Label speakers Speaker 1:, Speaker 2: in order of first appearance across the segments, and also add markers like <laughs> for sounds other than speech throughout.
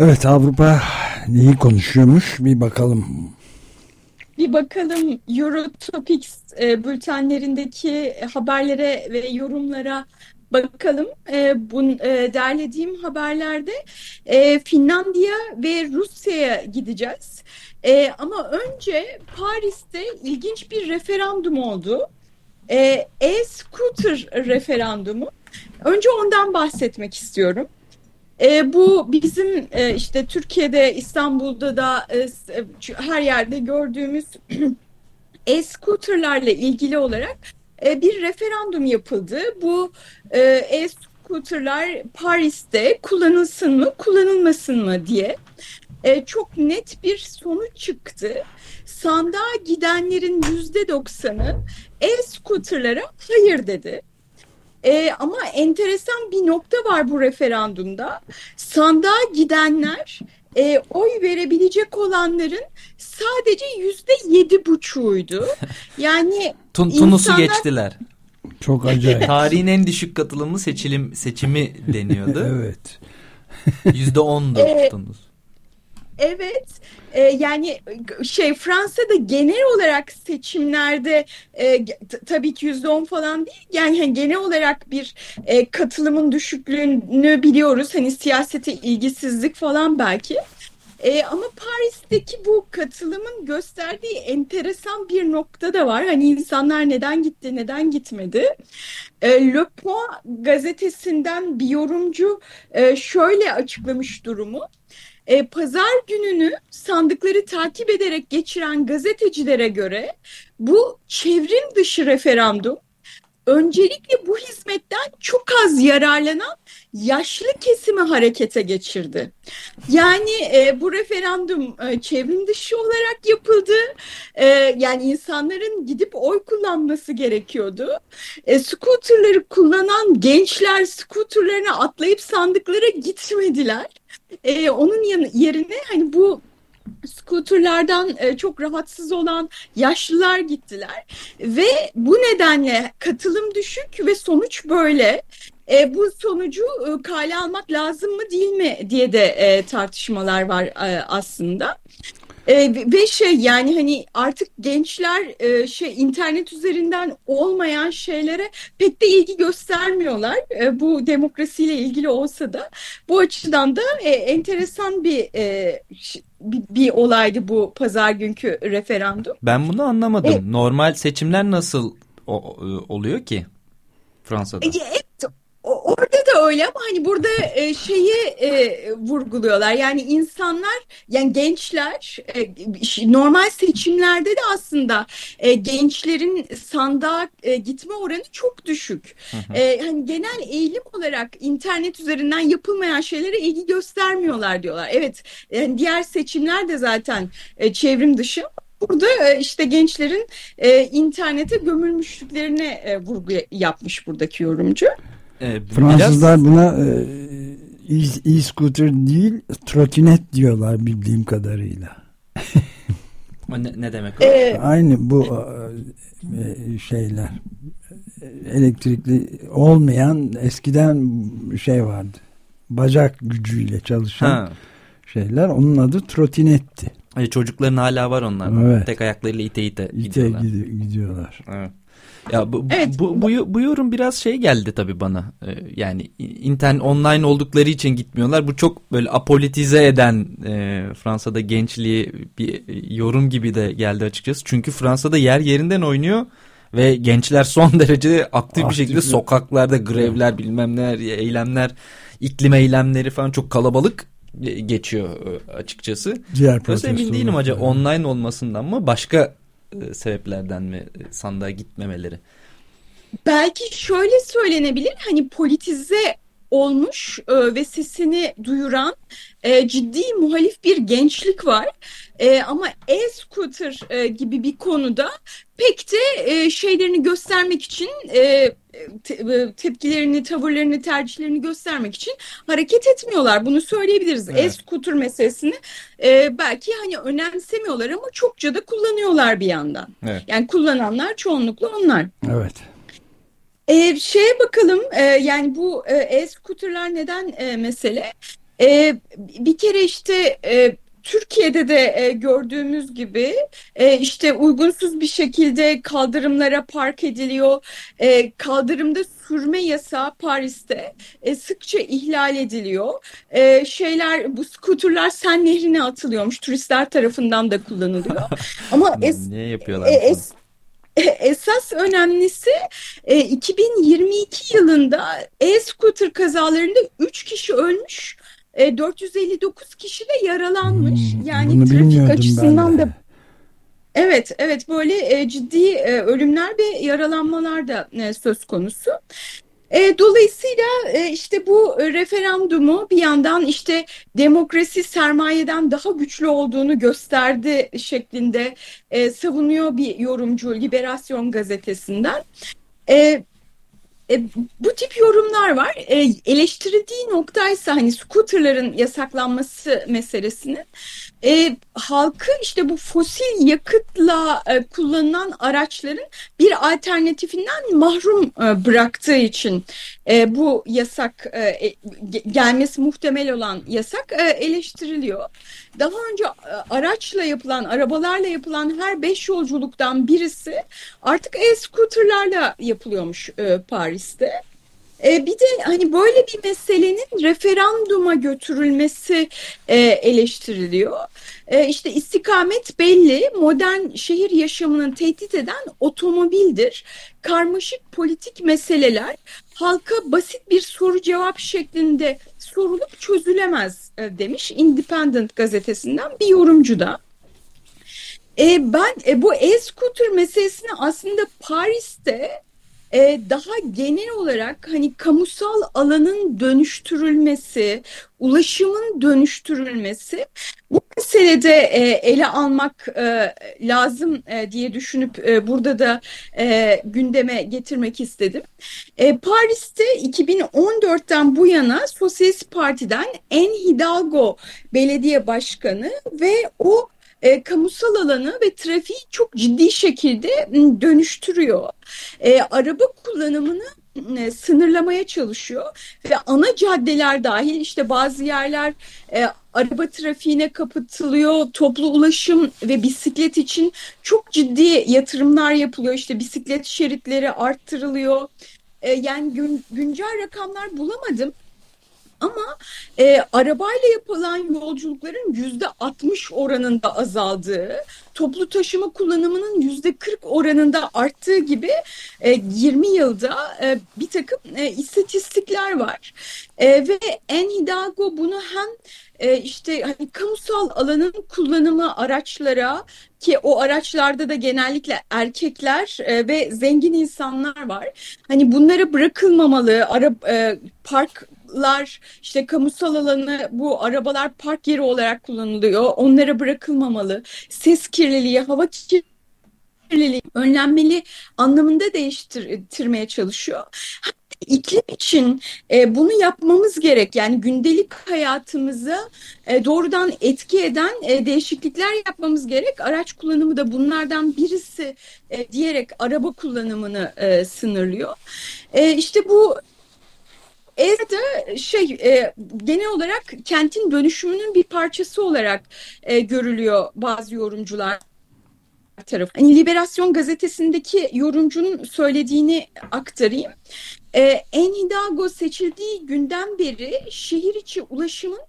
Speaker 1: Evet Avrupa neyi konuşuyormuş bir bakalım.
Speaker 2: Bir bakalım Eurotopics e, bültenlerindeki haberlere ve yorumlara bakalım. E, bu e, derlediğim haberlerde Finlandiya ve Rusya'ya gideceğiz. Ama önce Paris'te ilginç bir referandum oldu. E-scooter referandumu. Önce ondan bahsetmek istiyorum. E, bu bizim e, işte Türkiye'de, İstanbul'da da e, her yerde gördüğümüz <clears throat> e-scooterlarla ilgili olarak e, bir referandum yapıldı. Bu e, e-scooterlar Paris'te kullanılsın mı, kullanılmasın mı diye e, çok net bir sonuç çıktı. Sandığa gidenlerin yüzde doksanı e-scooterlara hayır dedi. E, ama enteresan bir nokta var bu referandumda. Sandığa gidenler e, oy verebilecek olanların sadece yüzde yedi buçuğuydu. <laughs> Yani
Speaker 3: Tun Tunus'u
Speaker 2: insanlar...
Speaker 3: geçtiler.
Speaker 1: Çok acayip. <laughs>
Speaker 3: Tarihin en düşük katılımlı seçilim seçimi deniyordu. <laughs>
Speaker 1: evet.
Speaker 3: Yüzde ondu
Speaker 2: Evet.
Speaker 3: Tunus.
Speaker 2: Evet e, yani şey Fransa'da genel olarak seçimlerde e, tabii ki yüzde on falan değil yani hani genel olarak bir e, katılımın düşüklüğünü biliyoruz hani siyasete ilgisizlik falan belki. E, ama Paris'teki bu katılımın gösterdiği enteresan bir nokta da var. Hani insanlar neden gitti, neden gitmedi? E, Le Point gazetesinden bir yorumcu e, şöyle açıklamış durumu. E, pazar gününü sandıkları takip ederek geçiren gazetecilere göre bu çevrim dışı referandum öncelikle bu hizmetten çok az yararlanan yaşlı kesimi harekete geçirdi. Yani e, bu referandum e, çevrim dışı olarak yapıldı. E, yani insanların gidip oy kullanması gerekiyordu. E, scooterları kullanan gençler scooterlarına atlayıp sandıklara gitmediler. E, onun yerine hani bu skuterlardan e, çok rahatsız olan yaşlılar gittiler ve bu nedenle katılım düşük ve sonuç böyle. E, bu sonucu e, kale almak lazım mı değil mi diye de e, tartışmalar var e, aslında. E, ve şey yani hani artık gençler e, şey internet üzerinden olmayan şeylere pek de ilgi göstermiyorlar. E, bu demokrasiyle ilgili olsa da bu açıdan da e, enteresan bir, e, bir bir olaydı bu pazar günkü referandum.
Speaker 3: Ben bunu anlamadım.
Speaker 2: E-
Speaker 3: Normal seçimler nasıl o- oluyor ki Fransa'da?
Speaker 2: E, Evet, orada da öyle ama hani burada e, şeyi e, vurguluyorlar. Yani insanlar, yani gençler e, normal seçimlerde de aslında e, gençlerin sandığa e, gitme oranı çok düşük. E, hani genel eğilim olarak internet üzerinden yapılmayan şeylere ilgi göstermiyorlar diyorlar. Evet, yani diğer seçimler de zaten e, çevrim dışı. Burada işte gençlerin e, internete gömülmüşlüklerine e, vurgu yapmış buradaki yorumcu.
Speaker 3: Ee,
Speaker 1: Fransızlar buna e, e- e-scooter değil trotinet diyorlar bildiğim kadarıyla. <laughs>
Speaker 3: biraz... Ne, ne demek o?
Speaker 2: E,
Speaker 1: Aynı bu e, şeyler elektrikli olmayan eskiden şey vardı. Bacak gücüyle çalışan
Speaker 3: Ha.
Speaker 1: şeyler onun adı trotinetti.
Speaker 3: E, çocukların hala var onlar.
Speaker 1: Evet.
Speaker 3: Tek ayaklarıyla ite ite
Speaker 1: İte
Speaker 3: gidiyorlar.
Speaker 1: gidi- gidiyorlar.
Speaker 3: Evet. Ya bu,
Speaker 2: Evet.
Speaker 3: bu, bu, bu yorum biraz şey geldi tabii bana. Ee, yani internet online oldukları için gitmiyorlar. Bu çok böyle apolitize eden e, Fransa'da gençliği bir yorum gibi de geldi açıkçası. Çünkü Fransa'da yer yerinden oynuyor ve gençler son <laughs> derece aktif, bir
Speaker 1: Aktif
Speaker 3: şekilde
Speaker 1: bir-
Speaker 3: sokaklarda grevler bilmem neler eylemler iklim eylemleri falan çok kalabalık e, geçiyor e, açıkçası.
Speaker 1: Diğer
Speaker 3: Dolayısıyla emin değilim acaba online olmasından mı başka e, sebeplerden mi e, sandığa gitmemeleri?
Speaker 2: Belki şöyle söylenebilir hani politize olmuş e, ve sesini duyuran e, ciddi muhalif bir gençlik var. E, ama e-scooter e, gibi bir konuda pek de e, şeylerini göstermek için e, te- e, tepkilerini, tavırlarını, tercihlerini göstermek için hareket etmiyorlar. Bunu söyleyebiliriz.
Speaker 3: Evet.
Speaker 2: E-scooter meselesini e, belki hani önemsemiyorlar ama çokça da kullanıyorlar bir yandan.
Speaker 3: Evet.
Speaker 2: Yani kullananlar çoğunlukla onlar.
Speaker 1: Evet.
Speaker 2: Ee, şeye bakalım e, yani bu e, e-scooterlar neden e, mesele? E, bir kere işte e, Türkiye'de de e, gördüğümüz gibi e, işte uygunsuz bir şekilde kaldırımlara park ediliyor. E, kaldırımda sürme yasağı Paris'te e, sıkça ihlal ediliyor. E, şeyler bu scooterlar Sen Nehri'ne atılıyormuş. Turistler tarafından da kullanılıyor. <laughs> Ama es-
Speaker 3: Niye
Speaker 2: e,
Speaker 3: yapıyorlar?
Speaker 2: es- <laughs> Esas önemlisi e, 2022 yılında e-scooter kazalarında 3 kişi ölmüş, e, 459 kişi de yaralanmış.
Speaker 1: Hmm,
Speaker 2: Yani trafik açısından da evet evet böyle e, ciddi e, ölümler ve yaralanmalar da e, söz konusu. E, dolayısıyla e, işte bu e, referandumu bir yandan işte demokrasi sermayeden daha güçlü olduğunu gösterdi şeklinde e, savunuyor bir yorumcu Liberasyon gazetesinden. E, e, bu tip yorumlar var. E, eleştirildiği noktaysa hani scooterların yasaklanması meselesinin e, halkı işte bu fosil yakıtla e, kullanılan araçların bir alternatifinden mahrum e, bıraktığı için e, bu yasak e, e, ge- gelmesi muhtemel olan yasak e, eleştiriliyor. Daha önce e, araçla yapılan, arabalarla yapılan her beş yolculuktan birisi artık e-scooterlarla yapılıyormuş e, Paris'te. E, bir de hani böyle bir meselenin referanduma götürülmesi e, eleştiriliyor. E, işte istikamet belli, modern şehir yaşamını tehdit eden otomobildir. Karmaşık politik meseleler halka basit bir soru cevap şeklinde sorulup çözülemez e, demiş Independent gazetesinden bir yorumcu da. E, ben e, bu e-scooter meselesini aslında Paris'te e, daha genel olarak hani kamusal alanın dönüştürülmesi, ulaşımın dönüştürülmesi bu meselede e, ele almak e, lazım e, diye düşünüp e, burada da e, gündeme getirmek istedim. E, Paris'te 2014'ten bu yana Sosyalist Parti'den En Hidalgo belediye başkanı ve o e, kamusal alanı ve trafiği çok ciddi şekilde m, dönüştürüyor. E, araba kullanımını e, sınırlamaya çalışıyor ve ana caddeler dahil işte bazı yerler e, araba trafiğine kapatılıyor, toplu ulaşım ve bisiklet için çok ciddi yatırımlar yapılıyor. İşte bisiklet şeritleri arttırılıyor. E, yani gün, güncel rakamlar bulamadım. Ama e, arabayla yapılan yolculukların yüzde 60 oranında azaldığı, toplu taşıma kullanımının yüzde 40 oranında arttığı gibi e, 20 yılda e, bir takım e, istatistikler var. E, ve En Hidalgo bunu hem e, işte hani kamusal alanın kullanımı araçlara ki o araçlarda da genellikle erkekler e, ve zengin insanlar var. Hani bunlara bırakılmamalı, ara, e, parklar işte kamusal alanı bu arabalar park yeri olarak kullanılıyor. Onlara bırakılmamalı. Ses kirliliği, hava kirliliği önlenmeli anlamında değiştirmeye çalışıyor. İklim için e, bunu yapmamız gerek. Yani gündelik hayatımıza e, doğrudan etki eden e, değişiklikler yapmamız gerek. Araç kullanımı da bunlardan birisi e, diyerek araba kullanımını e, sınırlıyor. E, işte bu Evde şey e, genel olarak kentin dönüşümünün bir parçası olarak e, görülüyor bazı yorumcular tarafı. Hani Liberasyon gazetesindeki yorumcunun söylediğini aktarayım. Ee, en Hidalgo seçildiği günden beri şehir içi ulaşımın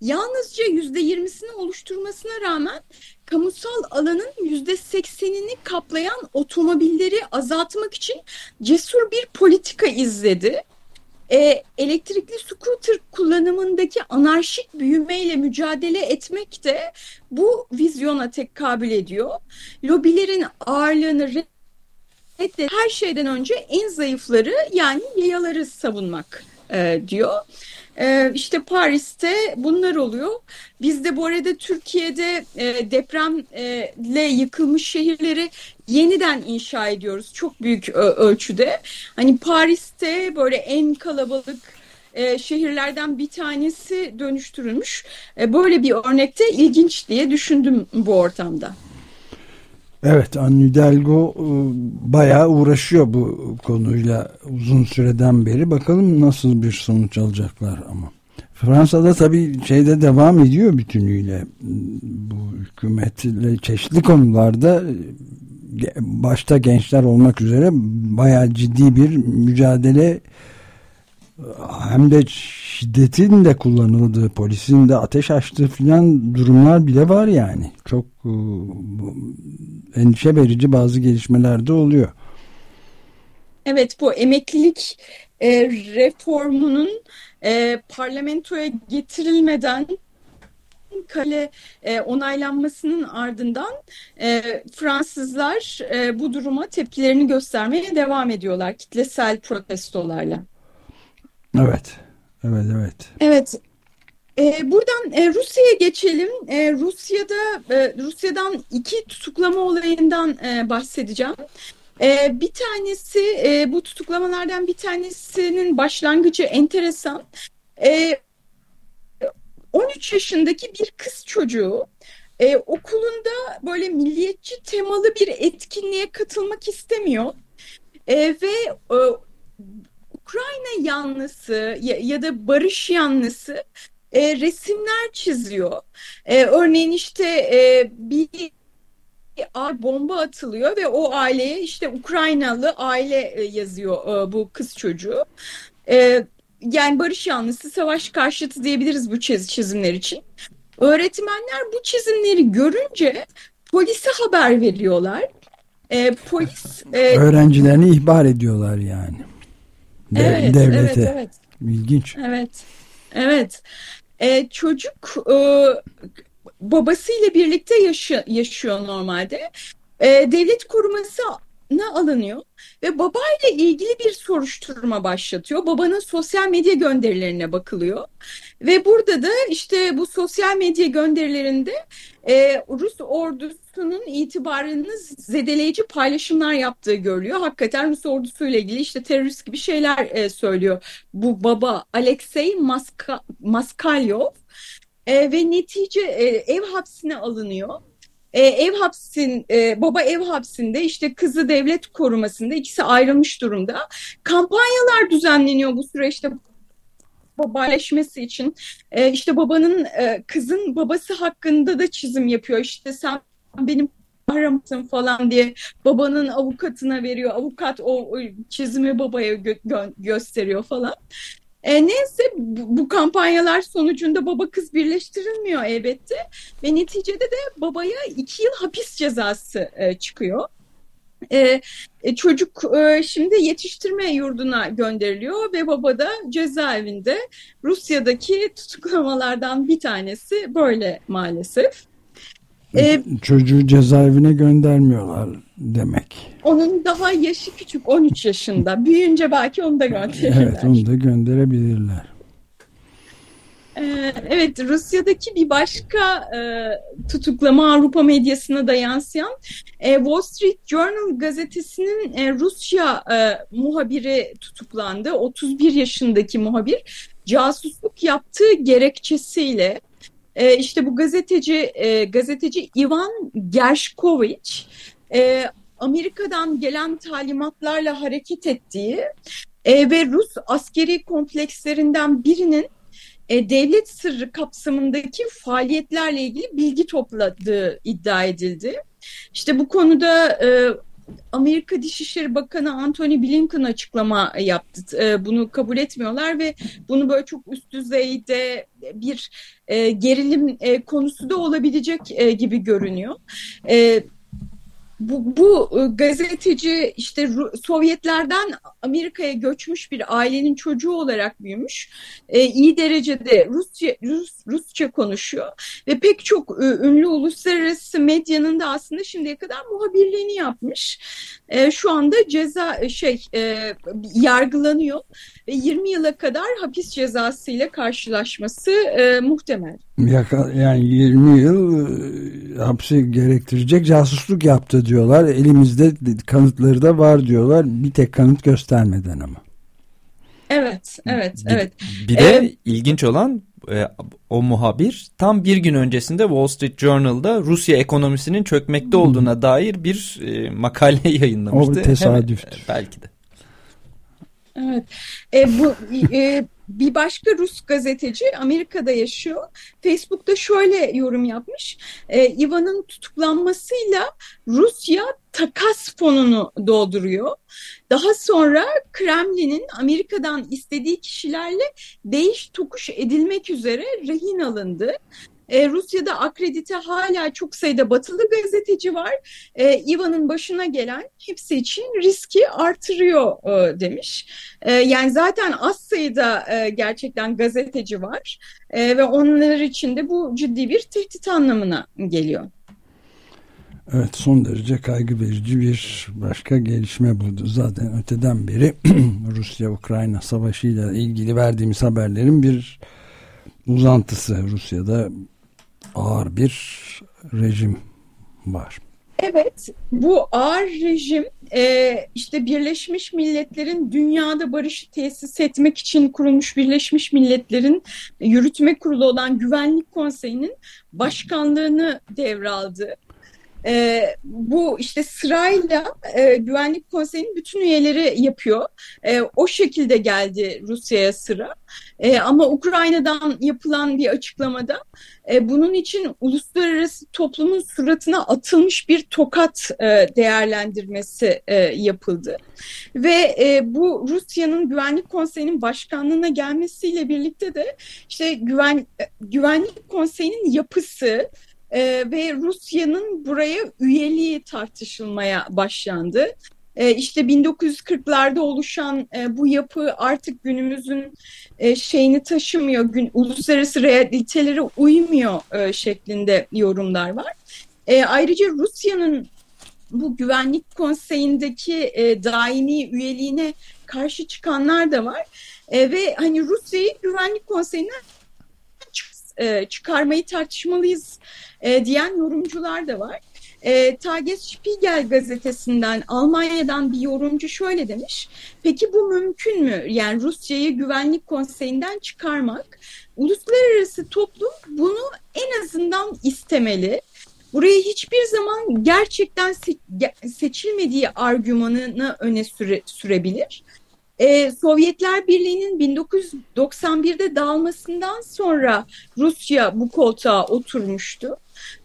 Speaker 2: yalnızca yüzde yirmisini oluşturmasına rağmen kamusal alanın yüzde seksenini kaplayan otomobilleri azaltmak için cesur bir politika izledi. Ee, elektrikli scooter kullanımındaki anarşik büyümeyle mücadele etmek de bu vizyona tekabül ediyor. Lobilerin ağırlığını reddet her şeyden önce en zayıfları yani yayaları savunmak e, diyor. Ee, işte Paris'te bunlar oluyor. Biz de bu arada Türkiye'de e, depremle yıkılmış şehirleri yeniden inşa ediyoruz. Çok büyük ölçüde. Hani Paris'te böyle en kalabalık e, şehirlerden bir tanesi dönüştürülmüş. E, böyle bir örnekte ilginç diye düşündüm bu ortamda.
Speaker 1: Evet Anne Hidalgo e, bayağı uğraşıyor bu konuyla uzun süreden beri. Bakalım nasıl bir sonuç alacaklar ama. Fransa'da tabii şeyde devam ediyor bütünüyle. Bu hükümetle çeşitli konularda başta gençler olmak üzere bayağı ciddi bir mücadele hem de şiddetin de kullanıldığı, polisin de ateş açtığı filan durumlar bile var yani. Çok e, endişe verici bazı gelişmeler de oluyor.
Speaker 2: Evet bu emeklilik e, reformunun e, parlamentoya getirilmeden kale e, onaylanmasının ardından e, Fransızlar e, bu duruma tepkilerini göstermeye devam ediyorlar kitlesel protestolarla.
Speaker 1: Evet. Evet, evet.
Speaker 2: Evet. E, buradan e, Rusya'ya geçelim. E, Rusya'da e, Rusya'dan iki tutuklama olayından e, bahsedeceğim. E, bir tanesi e, bu tutuklamalardan bir tanesinin başlangıcı enteresan. E, 13 yaşındaki bir kız çocuğu e, okulunda böyle milliyetçi temalı bir etkinliğe katılmak istemiyor. E, ve e, Ukrayna yanlısı ya, ya da barış yanlısı e, resimler çiziyor. E, örneğin işte e, bir bomba atılıyor ve o aileye işte Ukraynalı aile e, yazıyor e, bu kız çocuğu. E, yani barış yanlısı savaş karşıtı diyebiliriz bu çiz çizimler için. Öğretmenler bu çizimleri görünce polise haber veriyorlar. E, polis
Speaker 1: e, öğrencilerini ihbar ediyorlar yani.
Speaker 2: De, evet, devlete. Evet, evet.
Speaker 1: İlginç.
Speaker 2: Evet. Evet. E, çocuk e, babasıyla birlikte yaşı, yaşıyor normalde. E, devlet koruması alınıyor ve babayla ilgili bir soruşturma başlatıyor. Babanın sosyal medya gönderilerine bakılıyor ve burada da işte bu sosyal medya gönderilerinde e, Rus ordusunun itibarını zedeleyici paylaşımlar yaptığı görülüyor. Hakikaten Rus ordusuyla ilgili işte terörist gibi şeyler e, söylüyor bu baba Alexey Maska, Maskalyov e, ve netice e, ev hapsine alınıyor e, ev hapsin e, baba ev hapsinde işte kızı devlet korumasında ikisi ayrılmış durumda. Kampanyalar düzenleniyor bu süreçte babalaşması için. E, işte babanın e, kızın babası hakkında da çizim yapıyor. İşte sen benim kahramanım falan diye babanın avukatına veriyor. Avukat o, o çizimi babaya gö gösteriyor falan. E, neyse bu, bu kampanyalar sonucunda baba kız birleştirilmiyor elbette ve neticede de babaya iki yıl hapis cezası e, çıkıyor. E, e, çocuk e, şimdi yetiştirme yurduna gönderiliyor ve baba da cezaevinde Rusya'daki tutuklamalardan bir tanesi böyle maalesef.
Speaker 1: E, Çocuğu cezaevine göndermiyorlar demek.
Speaker 2: Onun daha yaşı küçük 13 yaşında. Büyüyünce belki onu da gönderirler.
Speaker 1: Evet onu da gönderebilirler.
Speaker 2: Ee, evet Rusya'daki bir başka e, tutuklama Avrupa medyasına da yansıyan e, Wall Street Journal gazetesinin e, Rusya e, muhabiri tutuklandı. 31 yaşındaki muhabir casusluk yaptığı gerekçesiyle e, işte bu gazeteci e, gazeteci Ivan Gershkovich e, Amerika'dan gelen talimatlarla hareket ettiği e, ve Rus askeri komplekslerinden birinin e, devlet sırrı kapsamındaki faaliyetlerle ilgili bilgi topladığı iddia edildi. İşte bu konuda e, Amerika Dışişleri Bakanı Antony Blinken açıklama yaptı. E, bunu kabul etmiyorlar ve bunu böyle çok üst düzeyde bir e, gerilim e, konusu da olabilecek gibi görünüyor. E, bu, bu e, gazeteci işte Sovyetlerden Amerika'ya göçmüş bir ailenin çocuğu olarak büyümüş. E, iyi derecede Rusça, Rus, Rusça konuşuyor ve pek çok e, ünlü uluslararası medyanın da aslında şimdiye kadar muhabirliğini yapmış. E, şu anda ceza e, şey e, yargılanıyor ve 20 yıla kadar hapis cezası ile karşılaşması e, muhtemel.
Speaker 1: Yani 20 yıl e, hapsi gerektirecek casusluk yaptı diyorlar. Elimizde kanıtları da var diyorlar. Bir tek kanıt göstermeden ama.
Speaker 2: Evet, evet, bir, evet.
Speaker 3: Bir de ee, ilginç olan e, o muhabir tam bir gün öncesinde Wall Street Journal'da Rusya ekonomisinin çökmekte olduğuna dair bir e, makale <laughs> yayınlamıştı.
Speaker 1: O bir tesadüftür. Hemen,
Speaker 2: belki de. Evet. E, bu e, bir başka Rus gazeteci Amerika'da yaşıyor. Facebook'ta şöyle yorum yapmış. E, Ivan'ın tutuklanmasıyla Rusya takas fonunu dolduruyor. Daha sonra Kremlin'in Amerika'dan istediği kişilerle değiş tokuş edilmek üzere rehin alındı. E, Rusya'da akredite hala çok sayıda batılı gazeteci var. E, İvan'ın başına gelen hepsi için riski artırıyor e, demiş. E, yani zaten az sayıda e, gerçekten gazeteci var e, ve onlar için de bu ciddi bir tehdit anlamına geliyor.
Speaker 1: Evet son derece kaygı verici bir başka gelişme buldu. Zaten öteden beri <clears throat> Rusya-Ukrayna savaşıyla ilgili verdiğimiz haberlerin bir uzantısı. Rusya'da ağır bir rejim var.
Speaker 2: Evet, bu ağır rejim e, işte Birleşmiş Milletler'in dünyada barışı tesis etmek için kurulmuş Birleşmiş Milletler'in yürütme kurulu olan Güvenlik Konseyi'nin başkanlığını devraldı. E, bu işte sırayla e, Güvenlik Konseyi'nin bütün üyeleri yapıyor. E, o şekilde geldi Rusya'ya sıra. E, ama Ukrayna'dan yapılan bir açıklamada e, bunun için uluslararası toplumun suratına atılmış bir tokat e, değerlendirmesi e, yapıldı. Ve e, bu Rusya'nın Güvenlik Konseyi'nin başkanlığına gelmesiyle birlikte de işte güven, Güvenlik Konseyi'nin yapısı, e, ve Rusya'nın buraya üyeliği tartışılmaya başlandı. E, işte 1940'larda oluşan e, bu yapı artık günümüzün e, şeyini taşımıyor, gün, uluslararası realitelere uymuyor e, şeklinde yorumlar var. E, ayrıca Rusya'nın bu güvenlik konseyindeki e, daimi üyeliğine karşı çıkanlar da var. E, ve hani Rusya'yı güvenlik konseyinden e, çıkarmayı tartışmalıyız e, diyen yorumcular da var. E, Tagesspiegel gazetesinden Almanya'dan bir yorumcu şöyle demiş. Peki bu mümkün mü? Yani Rusya'yı güvenlik konseyinden çıkarmak. Uluslararası toplum bunu en azından istemeli. Buraya hiçbir zaman gerçekten seçilmediği argümanını öne süre, sürebilir. Ee, Sovyetler Birliği'nin 1991'de dağılmasından sonra Rusya bu koltuğa oturmuştu.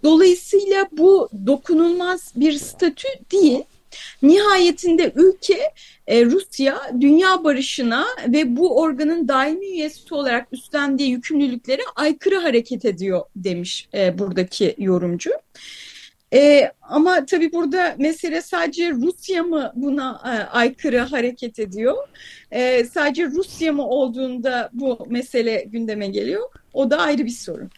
Speaker 2: Dolayısıyla bu dokunulmaz bir statü değil. Nihayetinde ülke e, Rusya dünya barışına ve bu organın daimi üyesi olarak üstlendiği yükümlülüklere aykırı hareket ediyor demiş e, buradaki yorumcu. E, ama tabii burada mesele sadece Rusya mı buna e, aykırı hareket ediyor? E, sadece Rusya mı olduğunda bu mesele gündeme geliyor? O da ayrı bir sorun.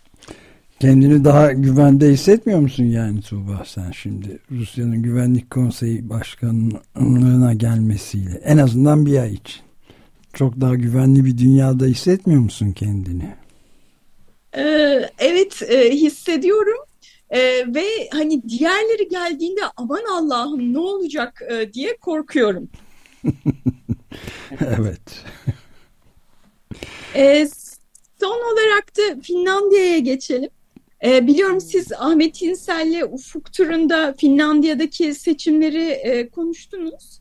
Speaker 1: Kendini daha güvende hissetmiyor musun yani Tuğba sen şimdi Rusya'nın Güvenlik Konseyi Başkanlığına gelmesiyle en azından bir ay için çok daha güvenli bir dünyada hissetmiyor musun kendini?
Speaker 2: Ee, evet e, hissediyorum e, ve hani diğerleri geldiğinde aman Allah'ım ne olacak e, diye korkuyorum. <laughs>
Speaker 1: evet.
Speaker 2: E, son olarak da Finlandiya'ya geçelim. E, biliyorum siz Ahmet İnsel'le Ufuk turunda Finlandiya'daki seçimleri e, konuştunuz.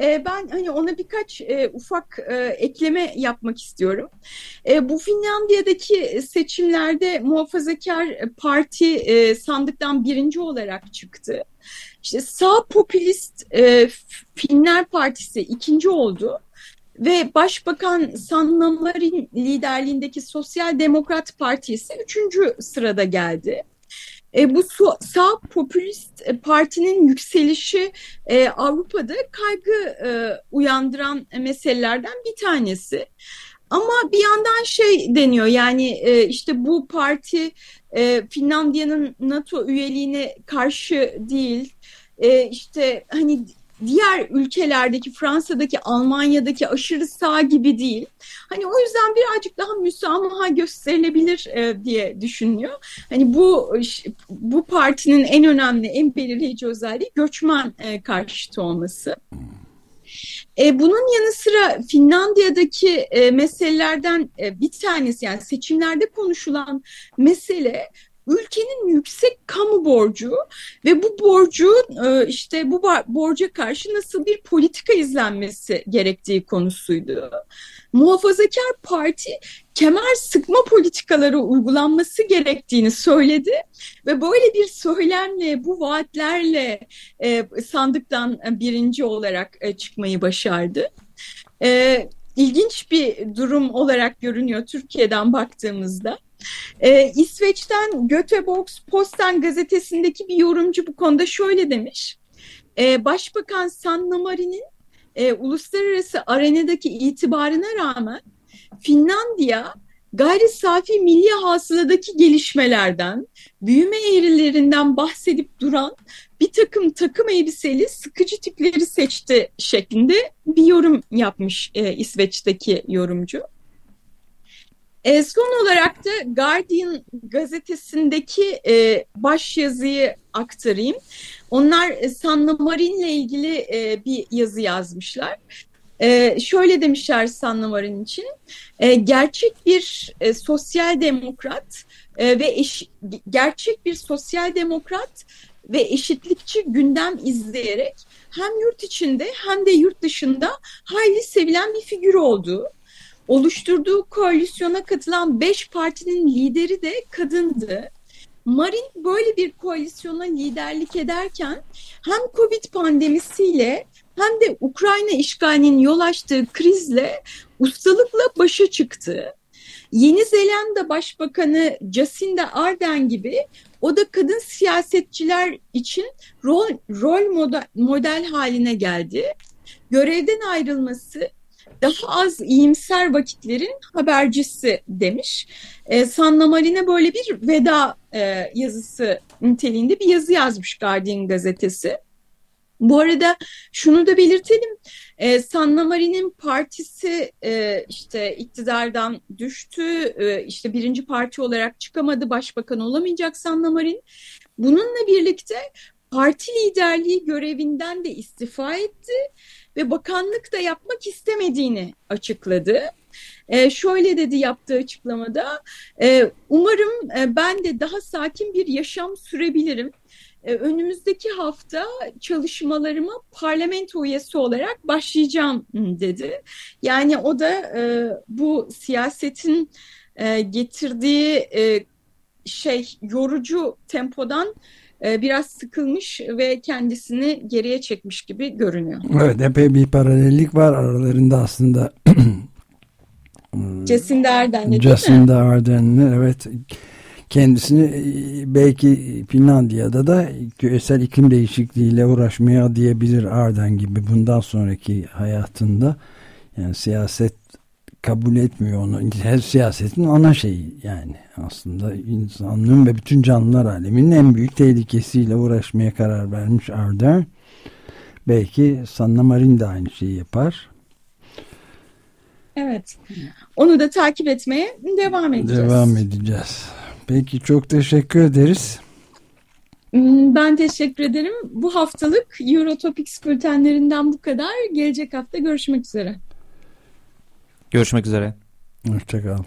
Speaker 2: E, ben hani ona birkaç e, ufak e, ekleme yapmak istiyorum. E, bu Finlandiya'daki seçimlerde muhafazakar parti e, sandıktan birinci olarak çıktı. İşte sağ popülist e, Finler Partisi ikinci oldu ve Başbakan Sanna Marin liderliğindeki Sosyal Demokrat Partisi üçüncü sırada geldi. E, bu sağ popülist e, partinin yükselişi e, Avrupa'da kaygı e, uyandıran meselelerden bir tanesi. Ama bir yandan şey deniyor yani e, işte bu parti e, Finlandiya'nın NATO üyeliğine karşı değil. E, işte hani diğer ülkelerdeki Fransa'daki Almanya'daki aşırı sağ gibi değil. Hani o yüzden birazcık daha müsamaha gösterilebilir e, diye düşünüyor. Hani bu bu partinin en önemli, en belirleyici özelliği göçmen e, karşıtı olması. E, bunun yanı sıra Finlandiya'daki e, meselelerden e, bir tanesi yani seçimlerde konuşulan mesele ülkenin yüksek kamu borcu ve bu borcu e, işte bu borca karşı nasıl bir politika izlenmesi gerektiği konusuydu. Muhafazakar Parti kemer sıkma politikaları uygulanması gerektiğini söyledi ve böyle bir söylemle bu vaatlerle e, sandıktan birinci olarak e, çıkmayı başardı. İlginç bir durum olarak görünüyor Türkiye'den baktığımızda. Ee, İsveç'ten Göteborgs Posten gazetesindeki bir yorumcu bu konuda şöyle demiş. Ee, Başbakan Sanna Marin'in e, uluslararası arenadaki itibarına rağmen Finlandiya gayri safi milli hasıladaki gelişmelerden, büyüme eğrilerinden bahsedip duran bir takım takım elbiseli sıkıcı tipleri seçti şeklinde bir yorum yapmış e, İsveç'teki yorumcu. E, son olarak da Guardian gazetesindeki e, baş yazıyı aktarayım. Onlar e, Sanna Marin'le ilgili e, bir yazı yazmışlar. E, şöyle demişler Sanna Marin için, e, gerçek bir e, sosyal demokrat e, ve eş, gerçek bir sosyal demokrat ve eşitlikçi gündem izleyerek hem yurt içinde hem de yurt dışında hayli sevilen bir figür olduğu oluşturduğu koalisyona katılan beş partinin lideri de kadındı. Marin böyle bir koalisyona liderlik ederken hem Covid pandemisiyle hem de Ukrayna işgalinin yol açtığı krizle ustalıkla başa çıktı. Yeni Zelanda Başbakanı Jacinda Ardern gibi o da kadın siyasetçiler için rol, rol model, model haline geldi. Görevden ayrılması daha az iyimser vakitlerin habercisi demiş. E, Sanna Marin'e böyle bir veda e, yazısı niteliğinde bir yazı yazmış Guardian gazetesi. Bu arada şunu da belirtelim. E, Sanna Marin'in partisi e, işte iktidardan düştü. E, işte birinci parti olarak çıkamadı. Başbakan olamayacak Sanna Marin. Bununla birlikte parti liderliği görevinden de istifa etti ve bakanlık da yapmak istemediğini açıkladı. E, şöyle dedi yaptığı açıklamada, e, umarım e, ben de daha sakin bir yaşam sürebilirim. E, önümüzdeki hafta çalışmalarıma parlamento üyesi olarak başlayacağım dedi. Yani o da e, bu siyasetin e, getirdiği e, şey yorucu tempodan biraz sıkılmış ve kendisini geriye çekmiş gibi görünüyor.
Speaker 1: Evet epey bir paralellik var aralarında aslında.
Speaker 2: Jacinda Ardern'le
Speaker 1: Jacinda Ardern'le evet kendisini e, belki Finlandiya'da da küresel iklim değişikliğiyle uğraşmaya adayabilir Arden gibi bundan sonraki hayatında yani siyaset kabul etmiyor onu. Her siyasetin ana şeyi yani aslında insanlığın ve bütün canlılar aleminin en büyük tehlikesiyle uğraşmaya karar vermiş Ardern. Belki Sanna Marin de aynı şeyi yapar.
Speaker 2: Evet. Onu da takip etmeye devam edeceğiz.
Speaker 1: Devam edeceğiz. Peki çok teşekkür ederiz.
Speaker 2: Hmm, ben teşekkür ederim. Bu haftalık Eurotopics bültenlerinden bu kadar. Gelecek hafta görüşmek üzere.
Speaker 3: Görüşmek üzere.
Speaker 1: Hoşçakal.